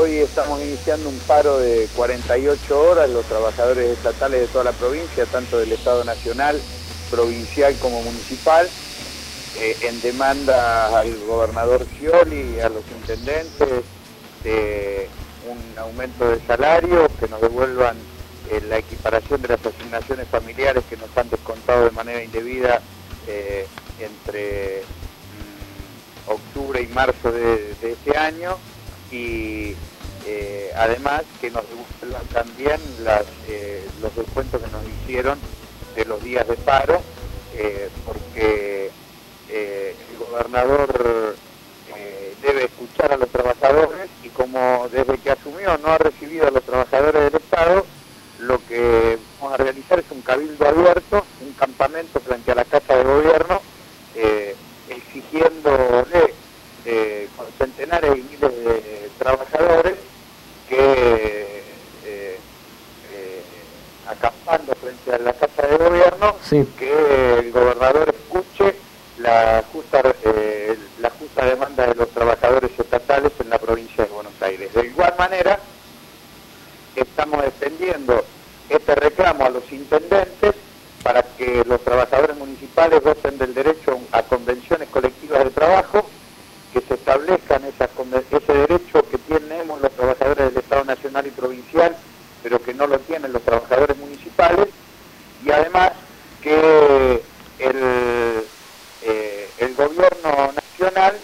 hoy estamos iniciando un paro de 48 horas, los trabajadores estatales de toda la provincia, tanto del Estado Nacional, provincial como municipal, eh, en demanda al gobernador Scioli y a los intendentes de un aumento de salario, que nos devuelvan eh, la equiparación de las asignaciones familiares que nos han descontado de manera indebida eh, entre mm, octubre y marzo de, este año. Y además que nos devuelvan también los descuentos que nos hicieron de los días de paro, porque eh, el gobernador eh, debe escuchar a los trabajadores y como desde que asumió no ha recibido a los trabajadores del Estado, lo que vamos a realizar es un cabildo abierto, un campamento frente a la Casa de Gobierno, eh, exigiéndole con centenares y miles de trabajadores que acampando frente a la Casa de Que el gobernador escuche la justa, eh, la justa demanda de los trabajadores estatales en la provincia de Buenos Aires. De igual manera, estamos extendiendo este reclamo a los intendentes para que los trabajadores municipales gocen del derecho a convenciones colectivas de trabajo, que se establezcan esas, ese derecho que tenemos los trabajadores del Estado Nacional y Provincial, pero que no lo tienen los trabajadores municipales, y además que el eh, el gobierno nacional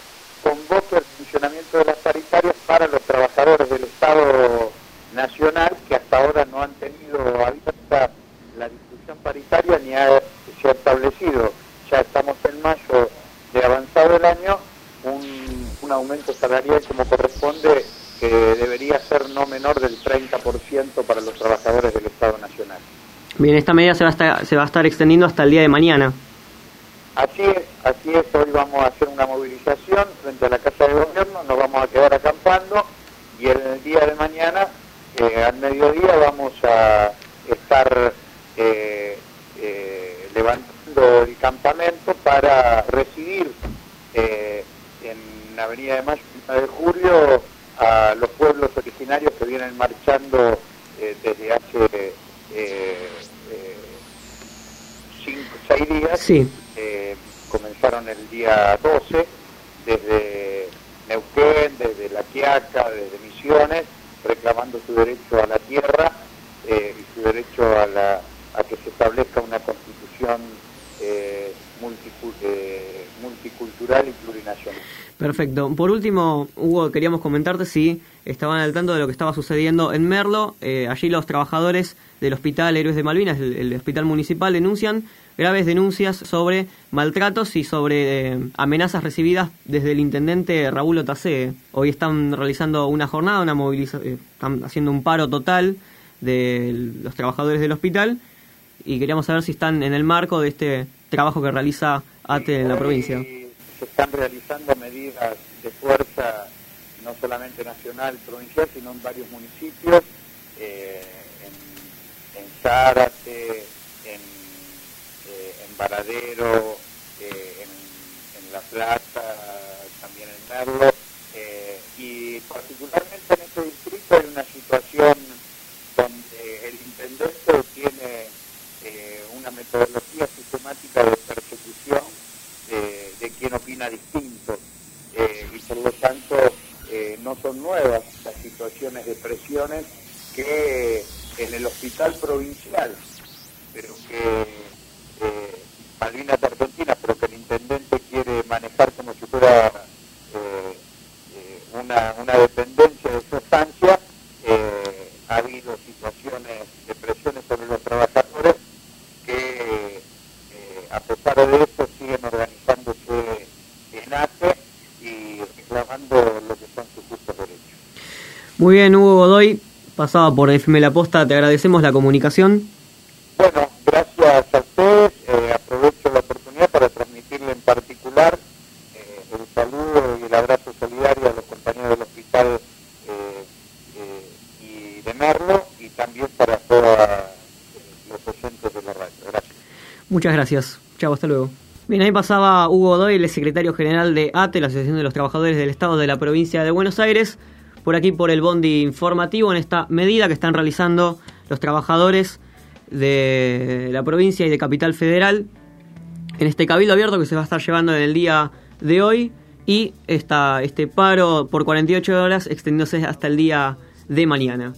convoque el funcionamiento de las paritarias para los trabajadores del Estado Nacional que hasta ahora no han tenido abierta la discusión paritaria ni se ha establecido, ya estamos en mayo de avanzado el año, un, aumento salarial como corresponde que debería ser no menor del 30% para los trabajadores del Estado Nacional. Bien, esta medida se va, a se va a estar extendiendo hasta el día de mañana. Así es, así es, hoy vamos a hacer una movilización frente a la Casa de Gobierno, nos vamos a quedar acampando y el día de mañana, eh, al mediodía, vamos a estar eh, eh, levantando el campamento para recibir en la Avenida de Mayo de Julio a los pueblos originarios que vienen marchando desde hace cinco, seis días. Sí eh, el día 12 desde Neuquén, desde La Quiaca, desde Misiones, reclamando su derecho a la tierra eh, y su derecho a, la, a que se establezca una constitución eh, eh, multicultural y plurinacional. Perfecto. Por último, Hugo, queríamos comentarte si estaban al tanto de lo que estaba sucediendo en Merlo. allí los trabajadores del Hospital Héroes de Malvinas, el hospital municipal, denuncian graves denuncias sobre maltratos y sobre eh, amenazas recibidas desde el intendente Raúl Otacé. Hoy están realizando una jornada, una movilización, eh, están haciendo un paro total de los trabajadores del hospital y queríamos saber si están en el marco de este trabajo que realiza ATE en la provincia. Se están realizando medidas de fuerza no solamente nacional, provincial, sino en varios municipios, eh, en, en Zárate, Paradero, eh, en, La Plata, también en Merlo, eh, y particularmente en este distrito hay una situación donde el intendente tiene eh, una metodología sistemática de persecución de quien opina distinto, y por lo tanto no son nuevas las situaciones de presiones que en el hospital provincial, pero que Malvinas Argentina, pero que el intendente quiere manejar como si fuera eh, eh, una, dependencia de su estancia, eh, ha habido situaciones de presiones sobre los trabajadores que a pesar de eso siguen organizándose en ACE y reclamando lo que son sus justos derechos. Muy bien, Hugo Godoy, pasaba por FM La Posta, te agradecemos la comunicación. Bueno, gracias a ustedes aprovecho la oportunidad para transmitirle en particular eh, el saludo y el abrazo solidario a los compañeros del hospital eh, eh, y también para todos los oyentes de la radio. Gracias. Muchas gracias. Chao, hasta luego. Bien, ahí pasaba Hugo Doyle, el secretario general de ATE, la Asociación de los Trabajadores del Estado de la Provincia de Buenos Aires. por aquí por el Bondi informativo en esta medida que están realizando los trabajadores de la provincia y de Capital Federal en este cabildo abierto que se va a estar llevando en el día de hoy y esta, este paro por 48 horas extendiéndose hasta el día de mañana.